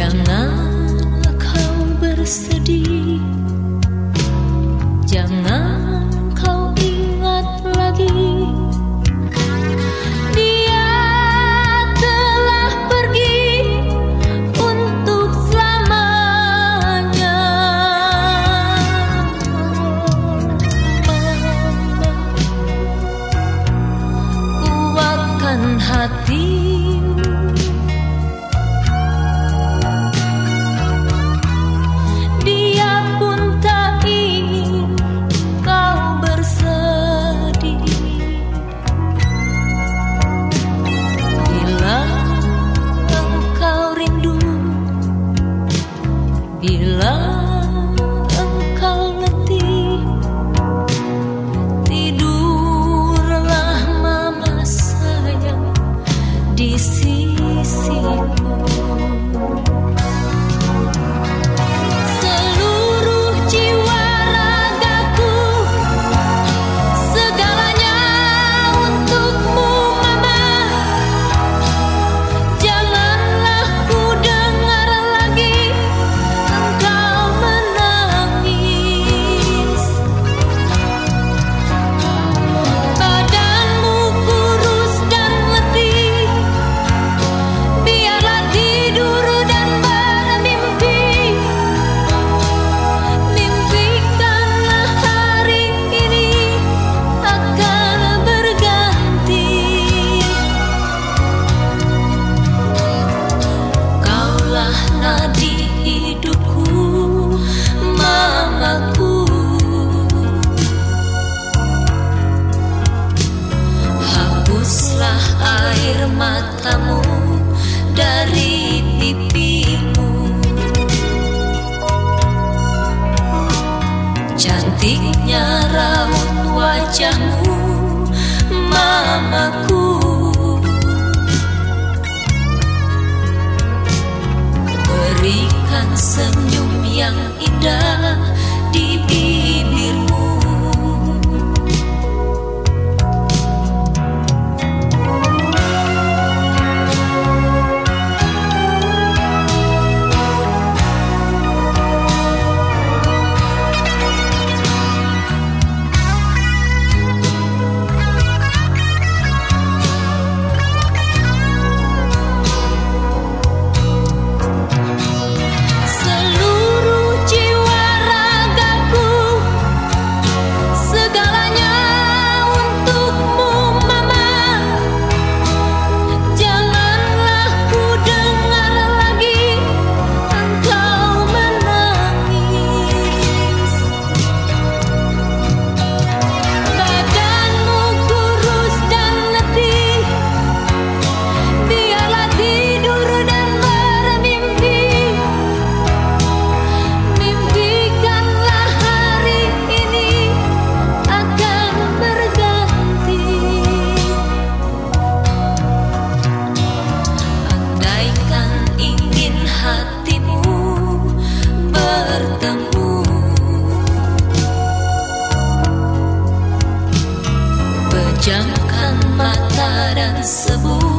Janganlah kau bersedih. Jangan matamu dari pipimu. Cantiknya raut wajahmu mamaku. Berikan senyum yang indah di bibirmu Pejamkan mata dan sebut